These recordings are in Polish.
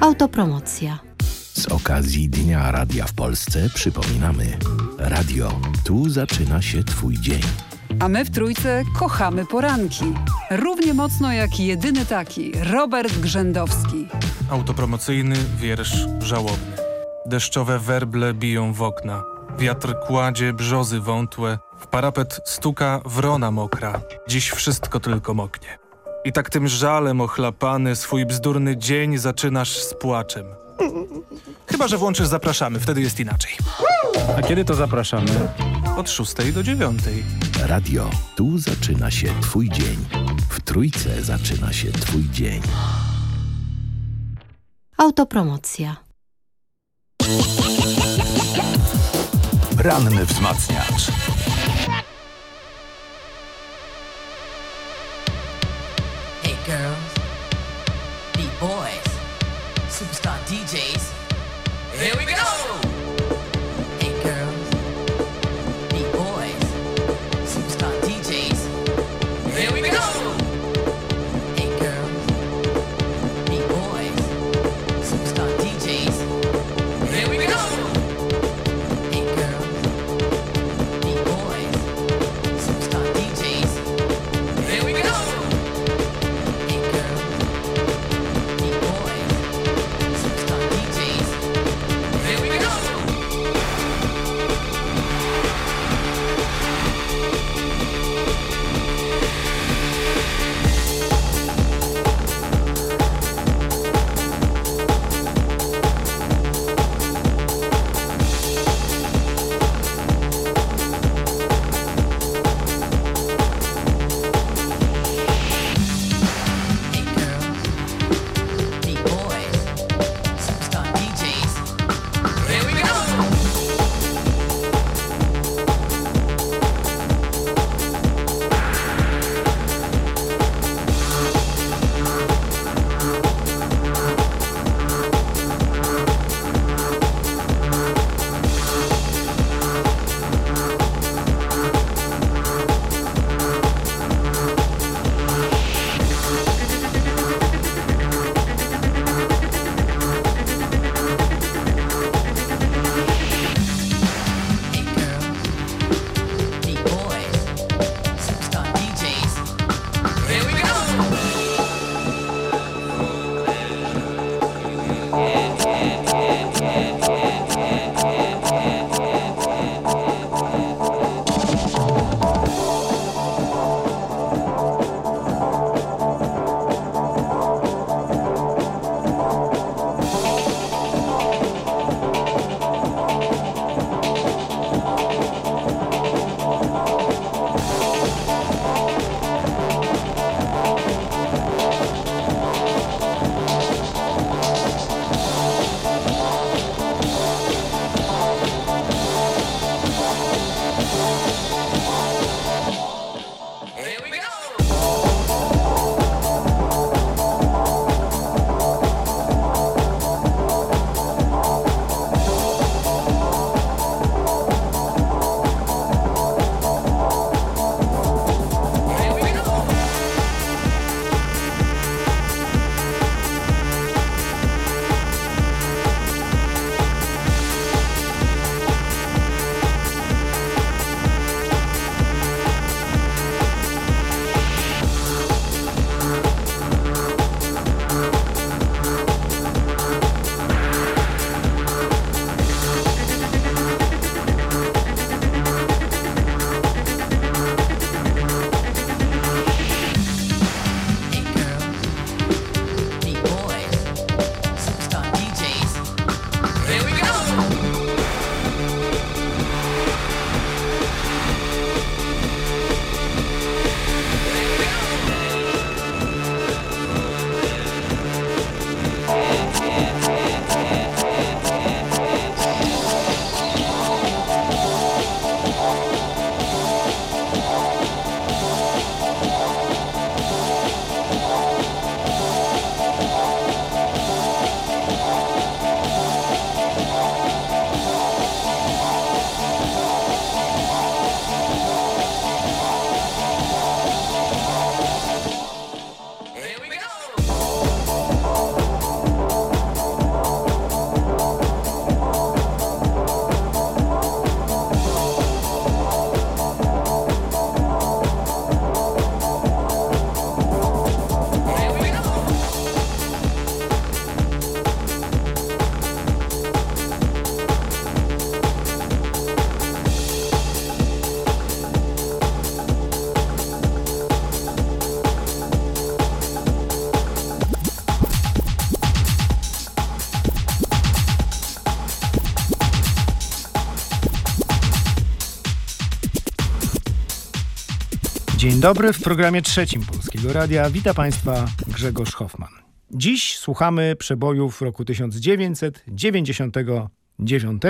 Autopromocja. Z okazji Dnia Radia w Polsce przypominamy. Radio, tu zaczyna się Twój dzień. A my w Trójce kochamy poranki. Równie mocno jak jedyny taki, Robert Grzędowski. Autopromocyjny wiersz żałobny. Deszczowe werble biją w okna. Wiatr kładzie brzozy wątłe. W parapet stuka wrona mokra. Dziś wszystko tylko moknie. I tak tym żalem ochlapany swój bzdurny dzień zaczynasz z płaczem. Chyba, że włączysz zapraszamy, wtedy jest inaczej. A kiedy to zapraszamy? Od 6 do 9. Radio, tu zaczyna się Twój dzień. W Trójce zaczyna się Twój dzień. Autopromocja. Ranny wzmacniacz. Dzień dobry, w programie trzecim Polskiego Radia wita Państwa Grzegorz Hoffman. Dziś słuchamy przebojów roku 1999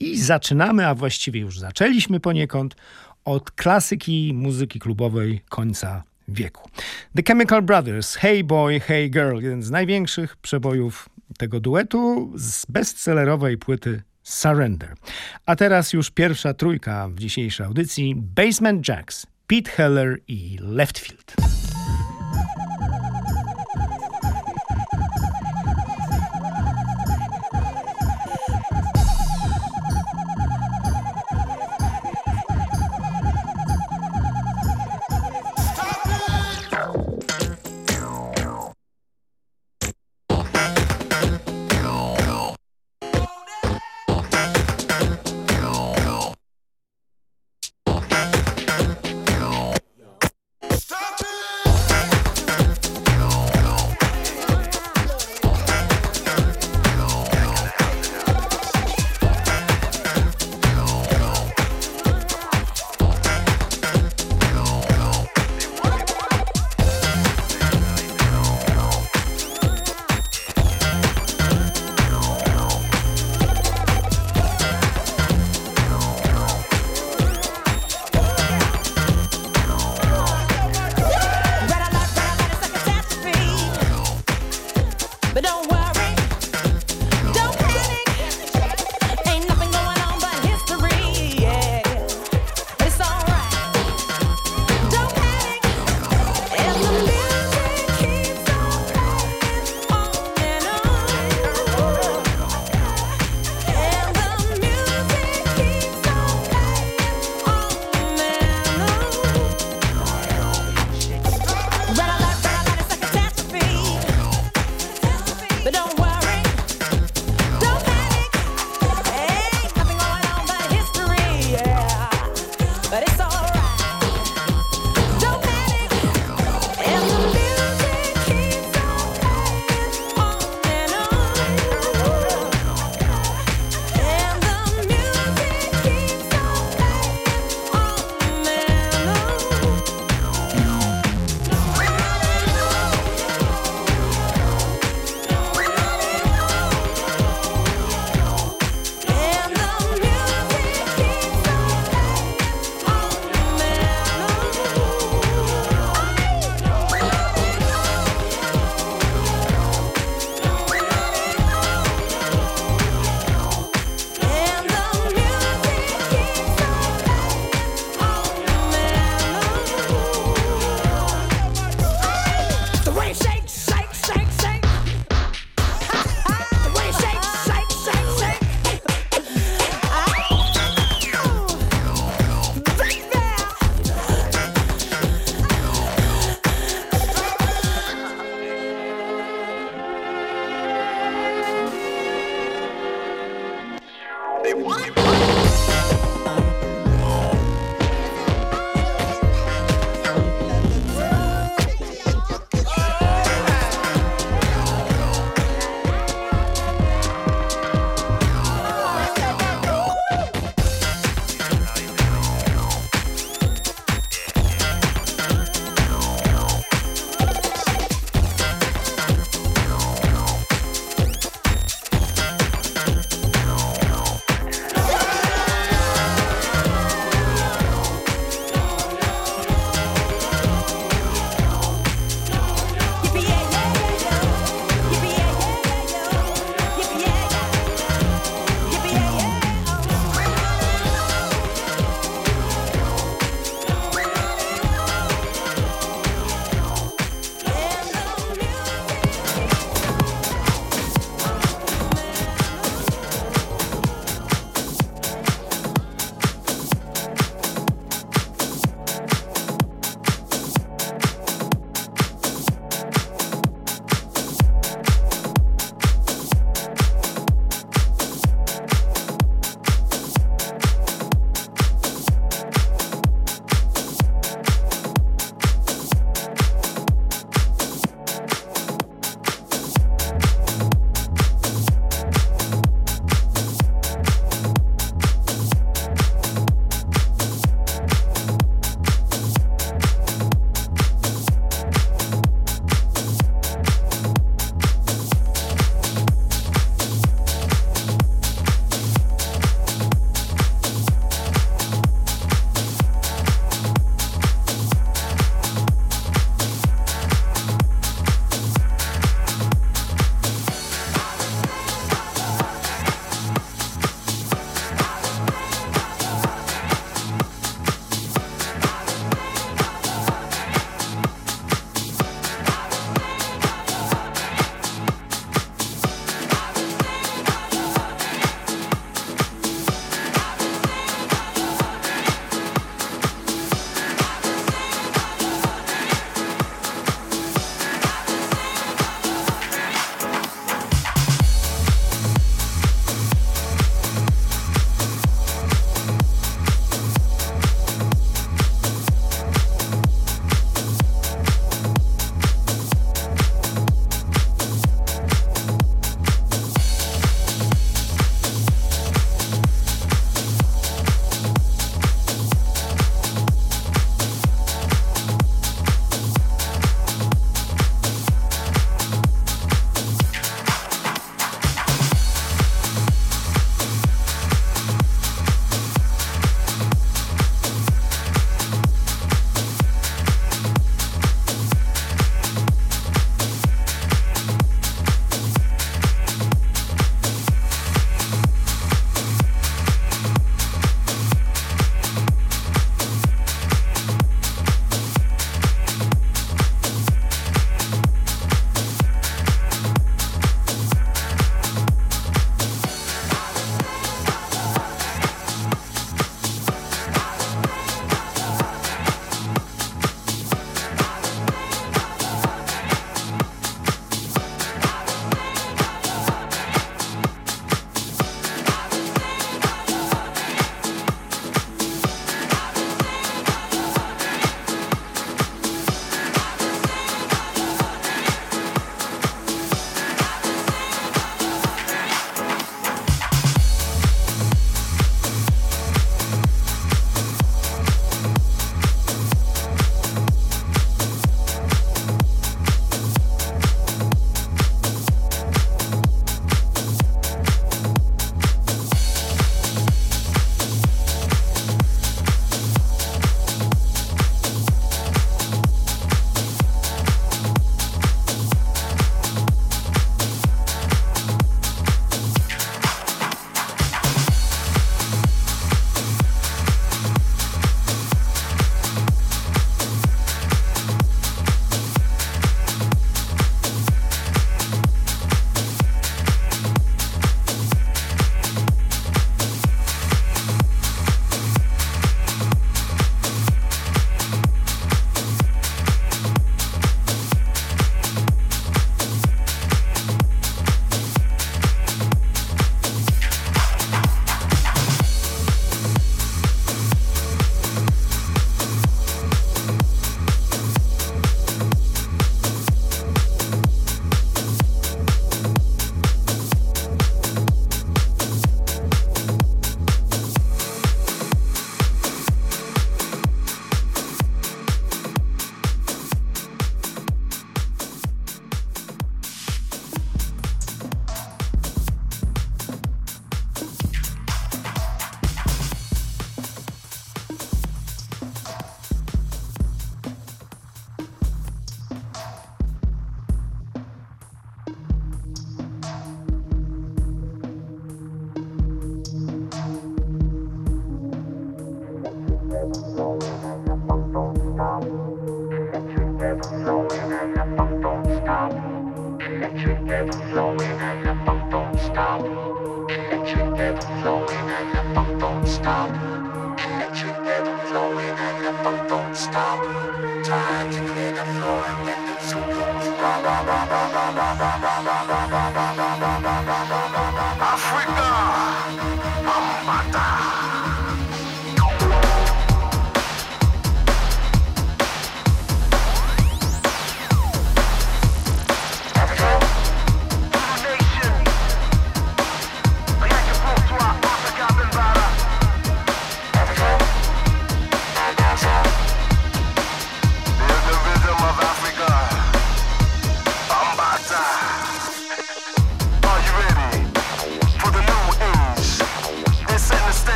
i zaczynamy, a właściwie już zaczęliśmy poniekąd, od klasyki muzyki klubowej końca wieku. The Chemical Brothers, Hey Boy, Hey Girl, jeden z największych przebojów tego duetu z bestsellerowej płyty Surrender. A teraz już pierwsza trójka w dzisiejszej audycji Basement Jacks, Pete Heller i Leftfield.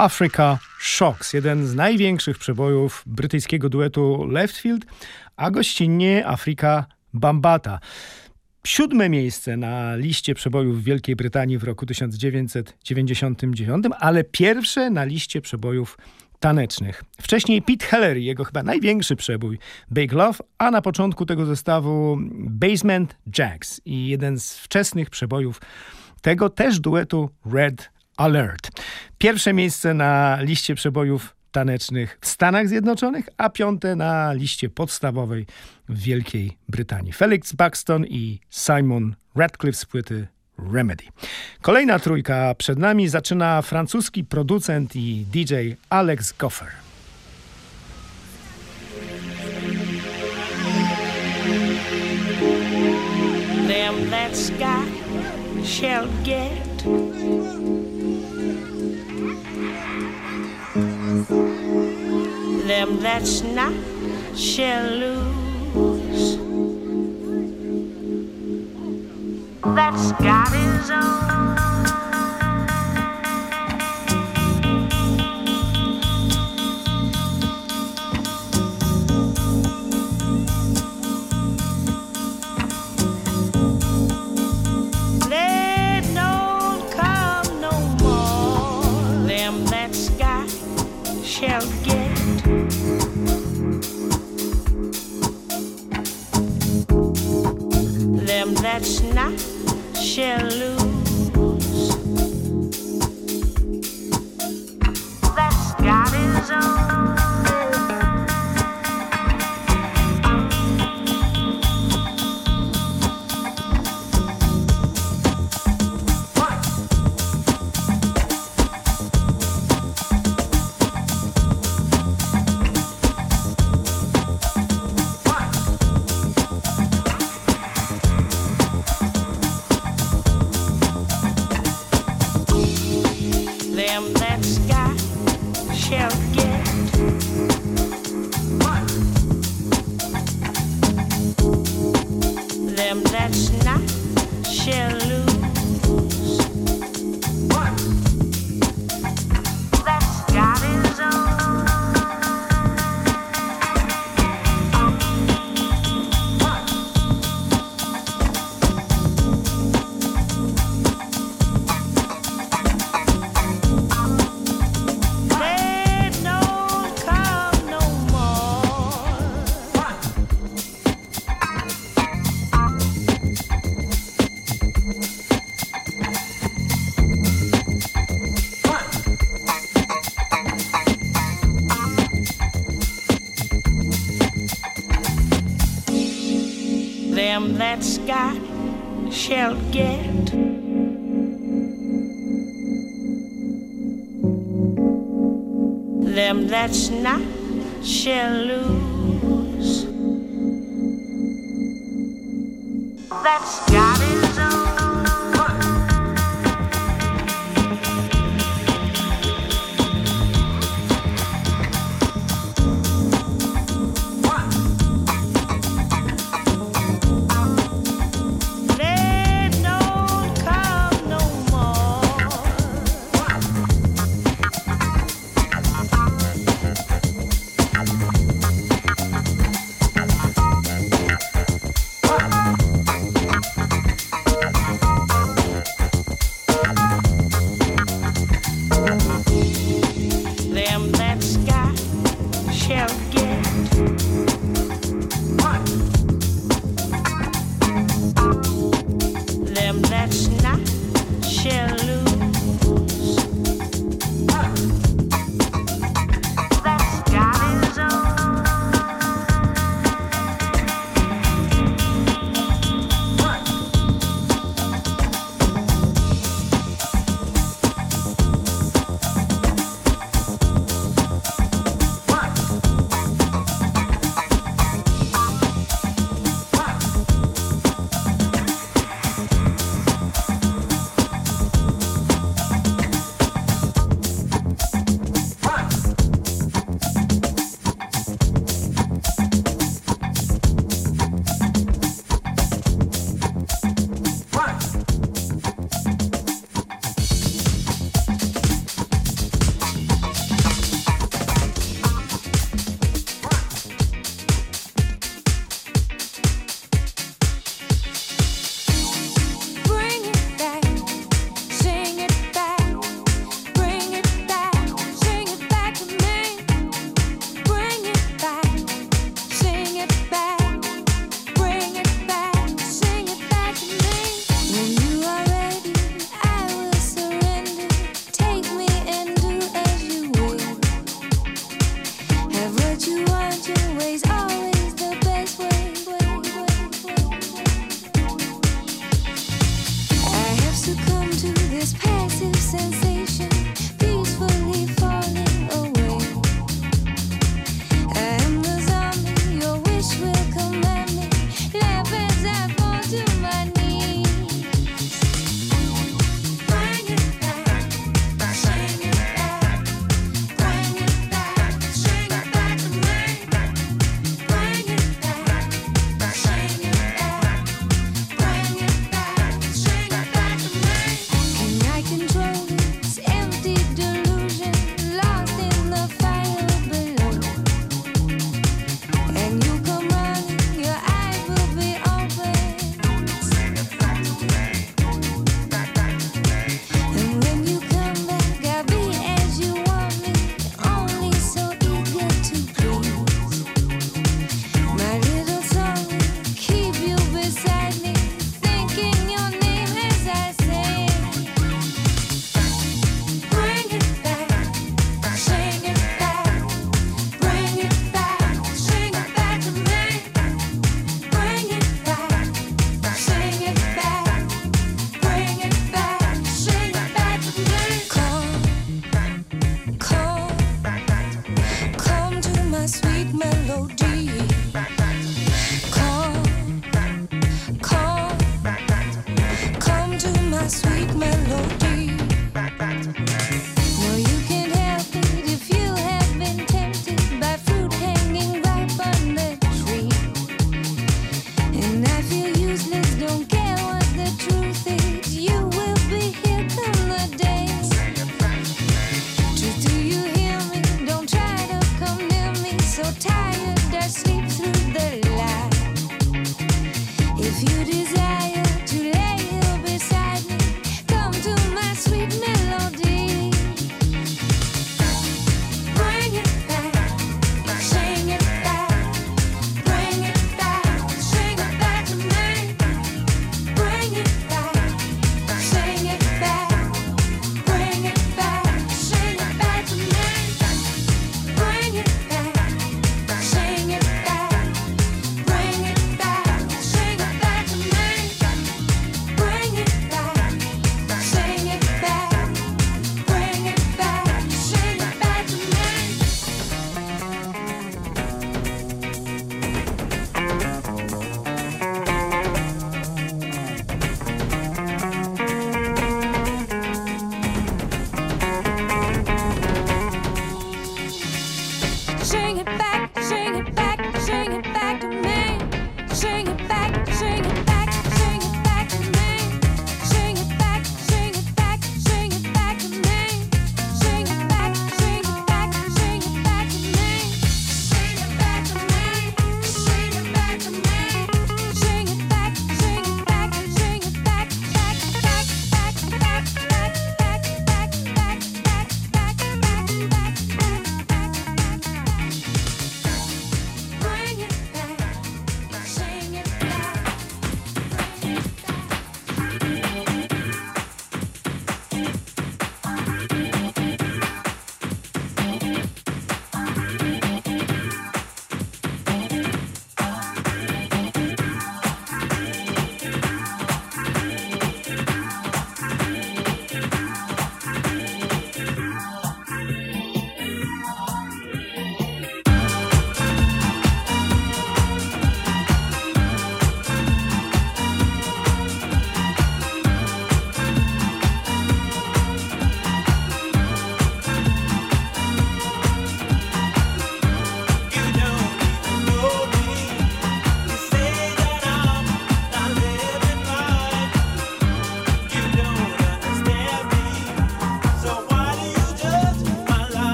Africa Shocks, jeden z największych przebojów brytyjskiego duetu Leftfield, a gościnnie Afrika Bambata. Siódme miejsce na liście przebojów w Wielkiej Brytanii w roku 1999, ale pierwsze na liście przebojów tanecznych. Wcześniej Pete Heller, jego chyba największy przebój Big Love, a na początku tego zestawu Basement Jacks i jeden z wczesnych przebojów tego też duetu Red Alert. Pierwsze miejsce na liście przebojów tanecznych w Stanach Zjednoczonych, a piąte na liście podstawowej w Wielkiej Brytanii. Felix Buxton i Simon Radcliffe z płyty Remedy. Kolejna trójka przed nami zaczyna francuski producent i DJ Alex Goffer. That sky shall get. Them that's not shall lose. That's got his own. That's not shall lose.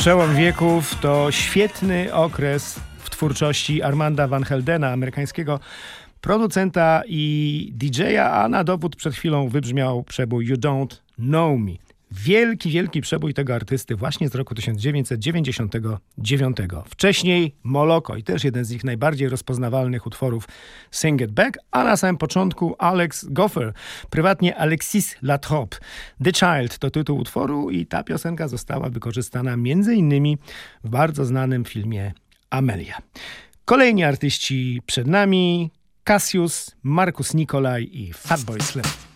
Przełom wieków to świetny okres w twórczości Armanda Van Heldena, amerykańskiego producenta i DJ-a, a na dowód przed chwilą wybrzmiał przebój You Don't Know Me. Wielki, wielki przebój tego artysty właśnie z roku 1999. Wcześniej Moloko i też jeden z ich najbardziej rozpoznawalnych utworów Sing It Back, a na samym początku Alex Goffer, prywatnie Alexis Latrobe. The Child to tytuł utworu i ta piosenka została wykorzystana m.in. w bardzo znanym filmie Amelia. Kolejni artyści przed nami Cassius, Markus Nikolaj i Fatboy Slim.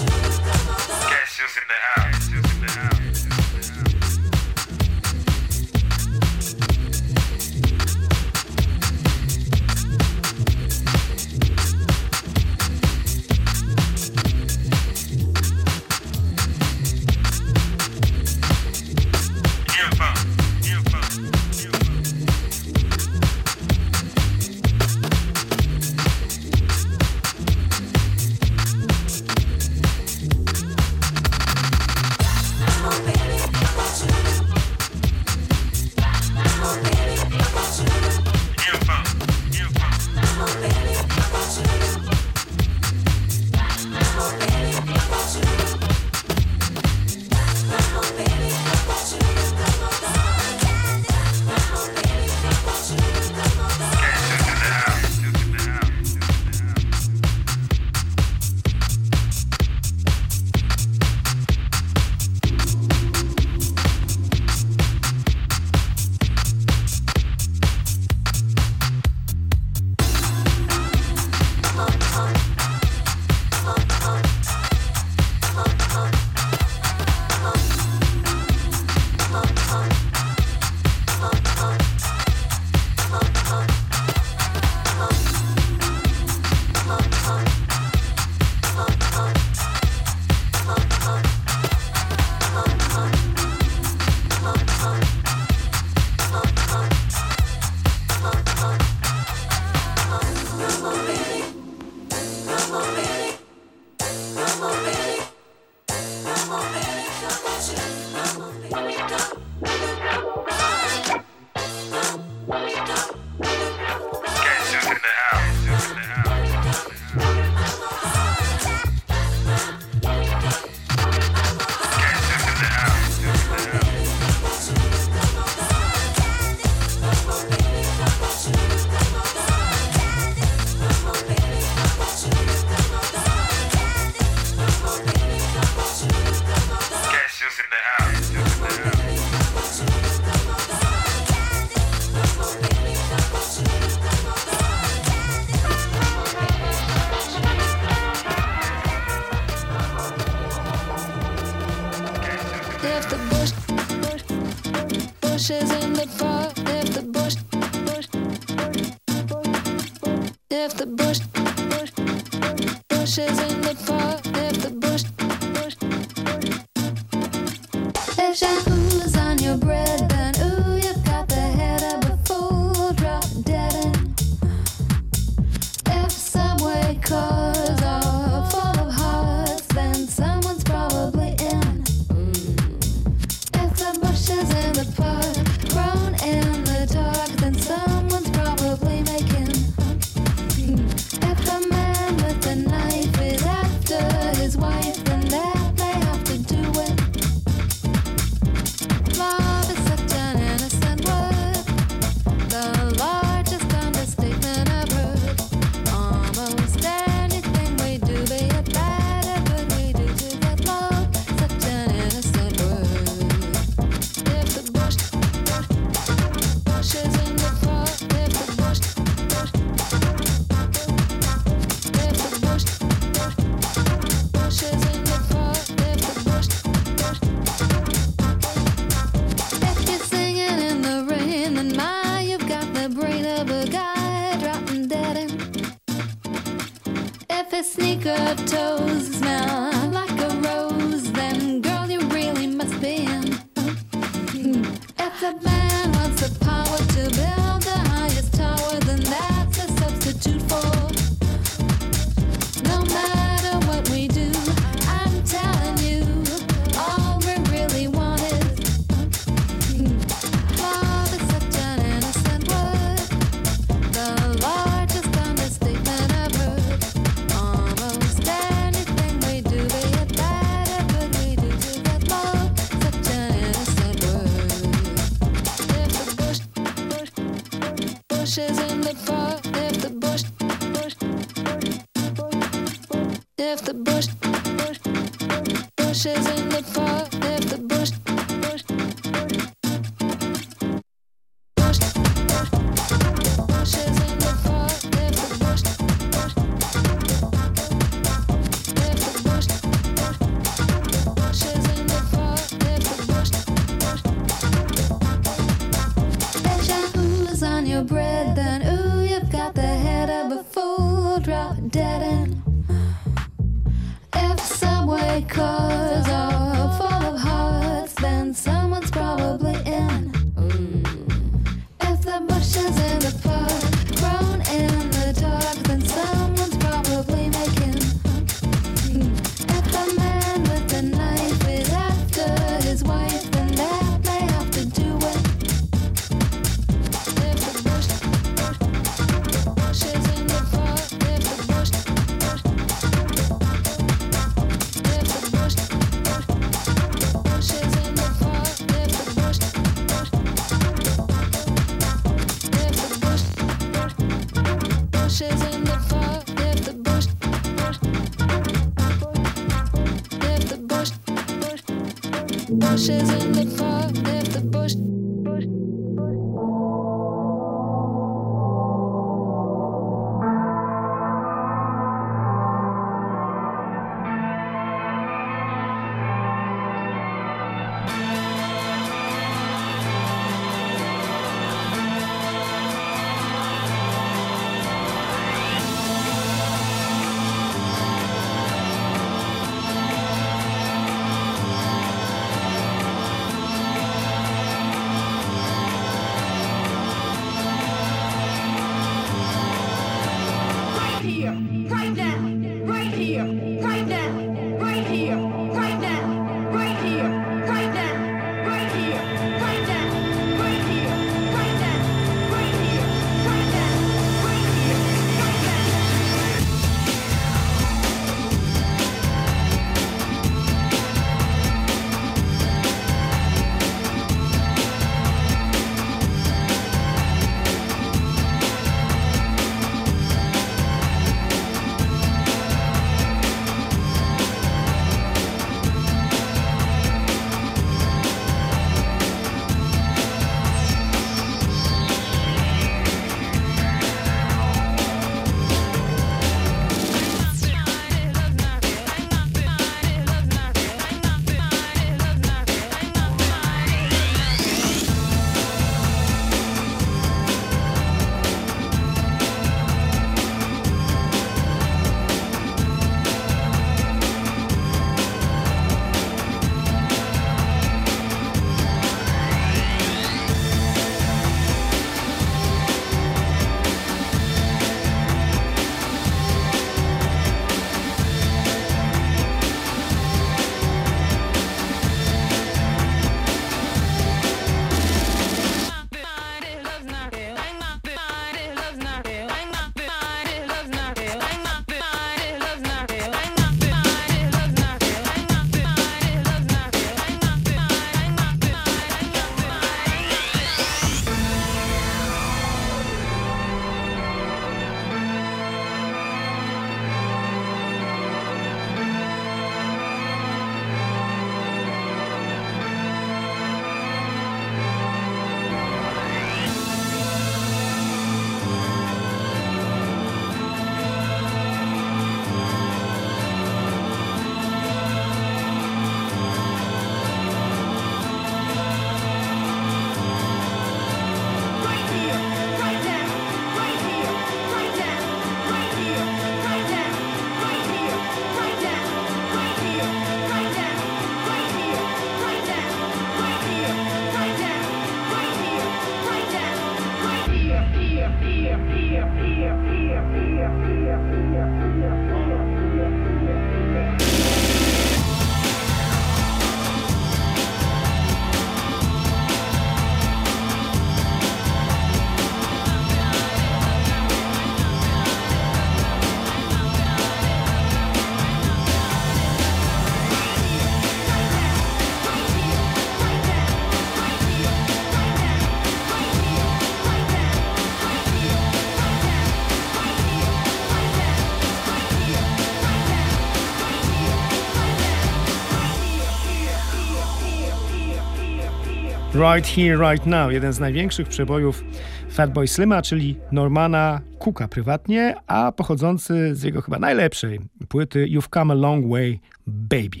Right Here, Right Now, jeden z największych przebojów Fatboy Slim'a, czyli Normana Cooka prywatnie, a pochodzący z jego chyba najlepszej płyty You've Come a Long Way Baby.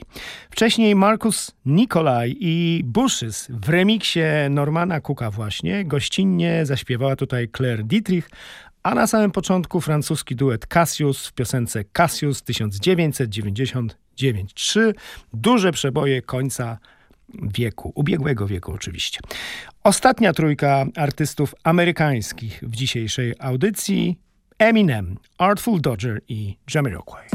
Wcześniej Marcus Nikolaj i Bushes w remiksie Normana Cooka właśnie gościnnie zaśpiewała tutaj Claire Dietrich, a na samym początku francuski duet Cassius w piosence Cassius 1999. Trzy duże przeboje końca wieku, ubiegłego wieku oczywiście. Ostatnia trójka artystów amerykańskich w dzisiejszej audycji Eminem, Artful Dodger i Jamiroquai.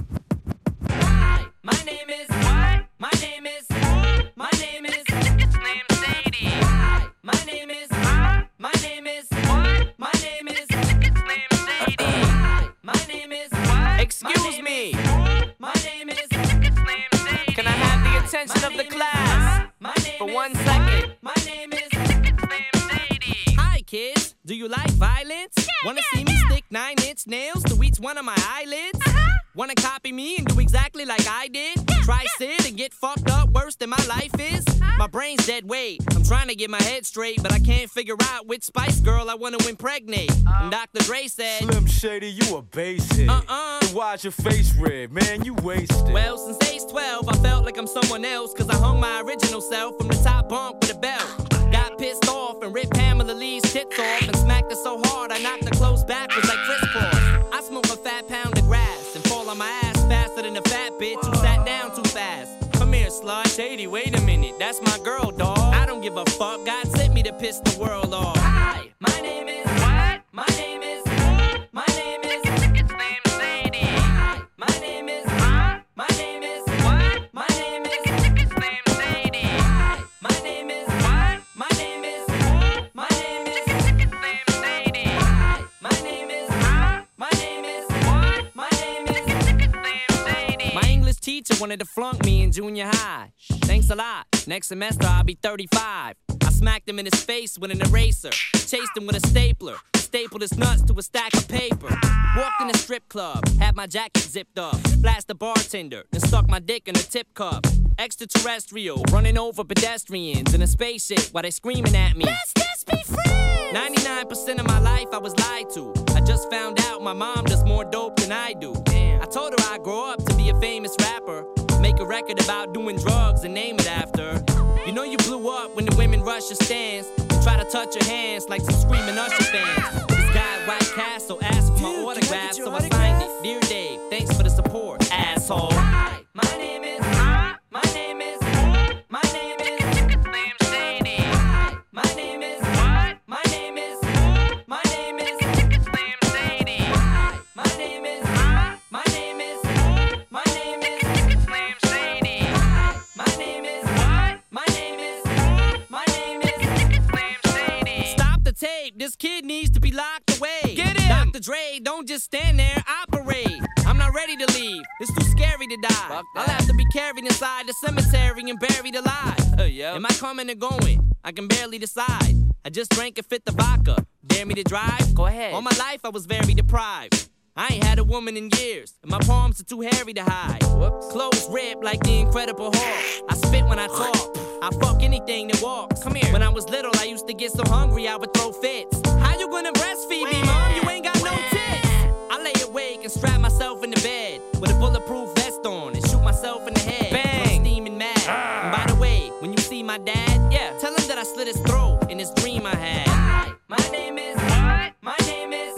Attention of the class for one second? My name is Hi kids, do you like violence? Wanna see me stick nine inch nails to each one of my eyelids? Wanna copy me and do exactly like I did? Try sit and get fucked up worse than my life is? My brain's dead weight. I'm trying to get my head straight, but I can't figure out which Spice Girl I wanna impregnate. Oh. And Dr. Dre said, Slim Shady, you a basic. Uh-uh. Then why's your face red, man? You wasted. Well, since age 12, I felt like I'm someone else, cause I hung my original self from the top bunk with a belt. Got pissed off and ripped Pamela Lee's tits off and smacked her so hard I knocked her clothes backwards like crisscross. I smoke a fat pound faster than a fat bitch who sat down too fast. Come here, slut. Shady, wait a minute, that's my girl, dog. I don't give a fuck, God sent me to piss the world off. Hi, my name is what? My name is teacher wanted to flunk me in junior high. Thanks a lot. Next semester I'll be 35. I smacked him in his face with an eraser. Chased him with a stapler. Stapled his nuts to a stack of paper. Walked in a strip club, had my jacket zipped up. Blast the bartender, then stuck my dick in a tip cup. Extraterrestrial, running over pedestrians in a spaceship while they screaming at me. Let's just be friends! 99% of my life I was lied to. I just found out my mom does more dope than I do. Damn. I told her I'd grow up to be a famous rapper. Make a record about doing drugs and name it after. You know you blew up when the women rush your stands and try to touch your hands like some screaming Usher fans. This guy White Castle asked coming and going? I can barely decide. I just drank a fifth of vodka. Dare me to drive? Go ahead. All my life I was very deprived. I ain't had a woman in years, and my palms are too hairy to hide. Clothes ripped like the Incredible Hulk. I spit when I talk. I fuck anything that walks. Come here. When I was little, I used to get so hungry I would throw fits. How you gonna breastfeed me, mom? You ain't got no tits. I lay awake and strap myself in the bed with a bulletproof vest on and shoot myself in the head. Bang! My dad, yeah, tell him that I slit his throat in this dream I had. Hi, my name is. My name is.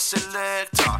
selector uh,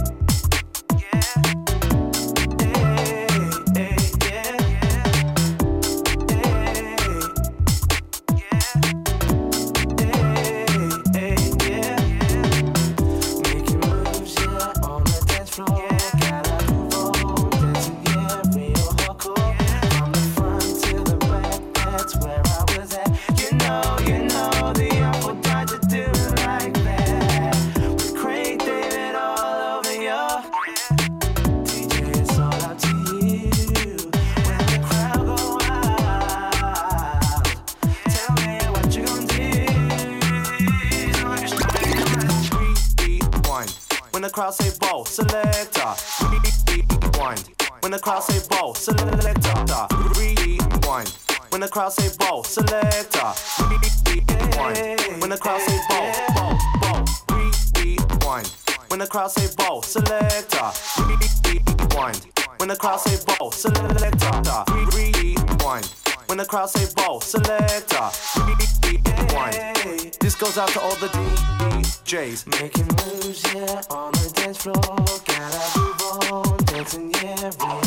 crowd say roll, selector. Rewind. When the crowd say roll, roll, roll, rewind. When the crowd say roll, selector. Rewind. When the crowd say roll, selector. Rewind. When the crowd say roll, selector. Rewind. This goes out to all the DJs making moves, yeah, on the dance floor. Gotta move on, dancing, yeah.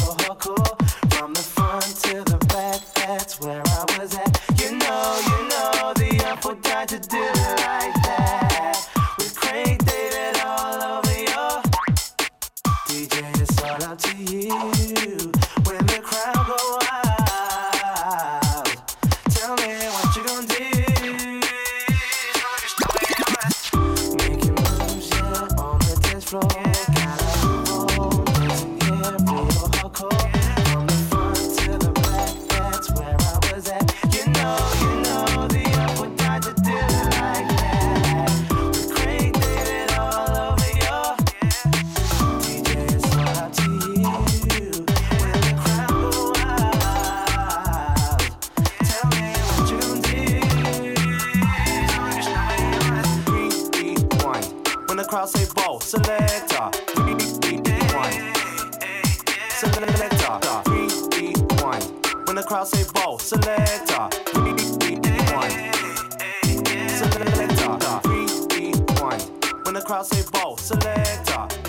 crowd say "Bow, Selector, three, one. Selector, three, one. When the crowd say "Bow, Selector, three, one. Selector, three, one. When the crowd say "Bow, Selector.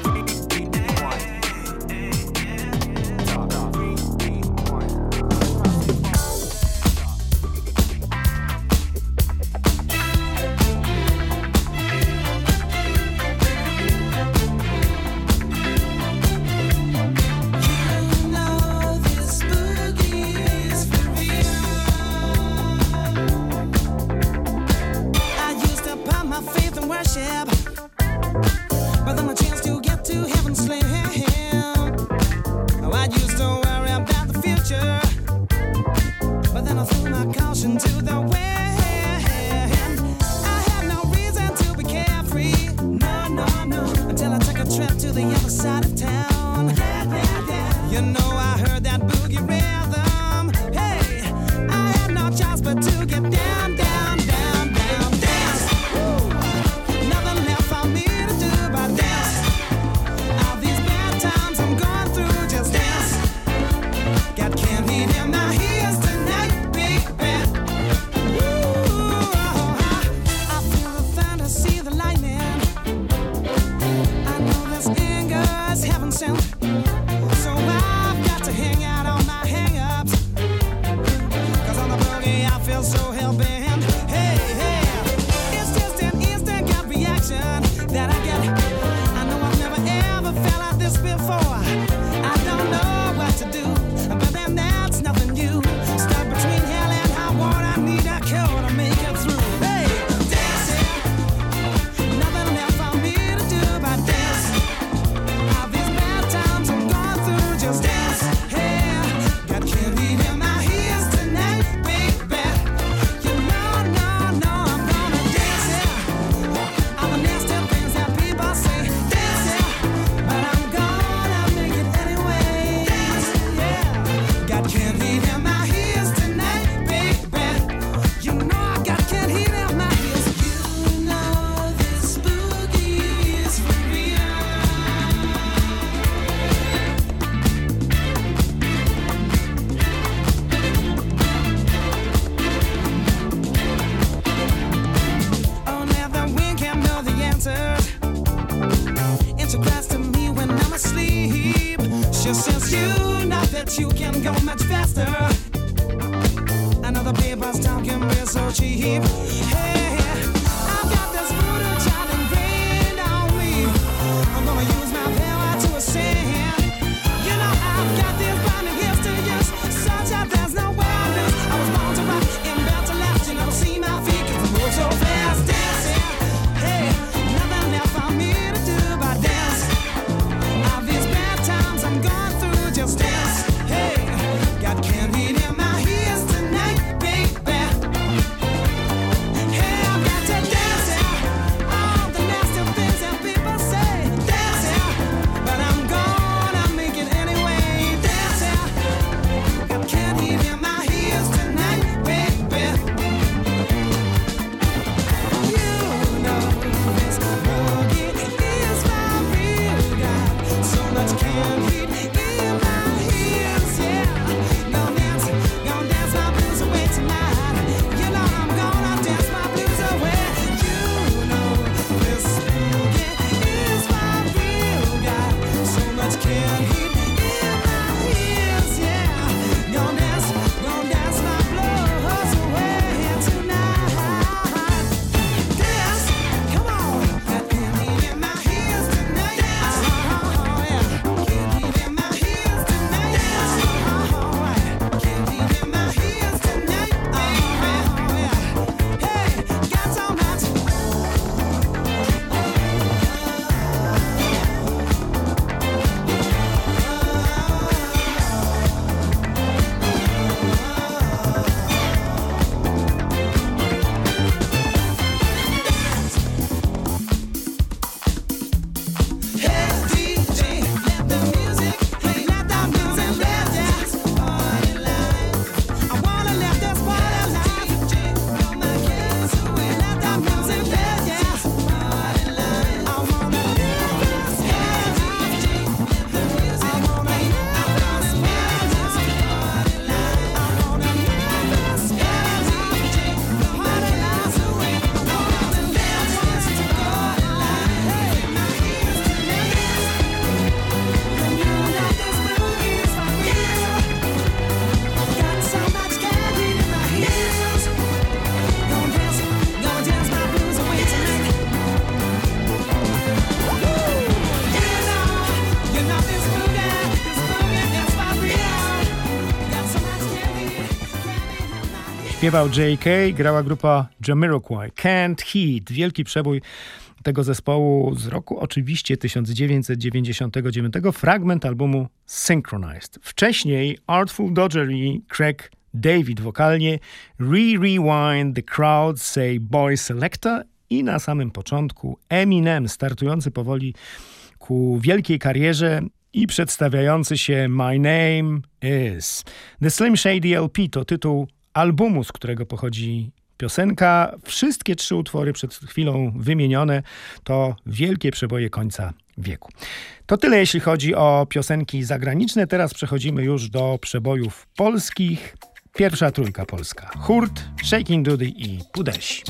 Śpiewał J.K., grała grupa Jamiroquai. Can't Hit, wielki przebój tego zespołu z roku oczywiście 1999, fragment albumu Synchronized. Wcześniej Artful Dodger i Craig David wokalnie Re-Rewind The Crowd Say Boy Selector i na samym początku Eminem startujący powoli ku wielkiej karierze i przedstawiający się My Name Is. The Slim Shady LP to tytuł albumu, z którego pochodzi piosenka. Wszystkie trzy utwory przed chwilą wymienione to wielkie przeboje końca wieku. To tyle jeśli chodzi o piosenki zagraniczne. Teraz przechodzimy już do przebojów polskich. Pierwsza trójka polska. Hurt, Shaking Dudy i Pudeś.